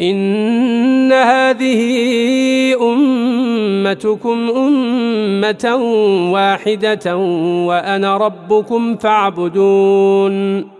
إن هذه أمتكم أمة واحدة وأنا ربكم فاعبدون.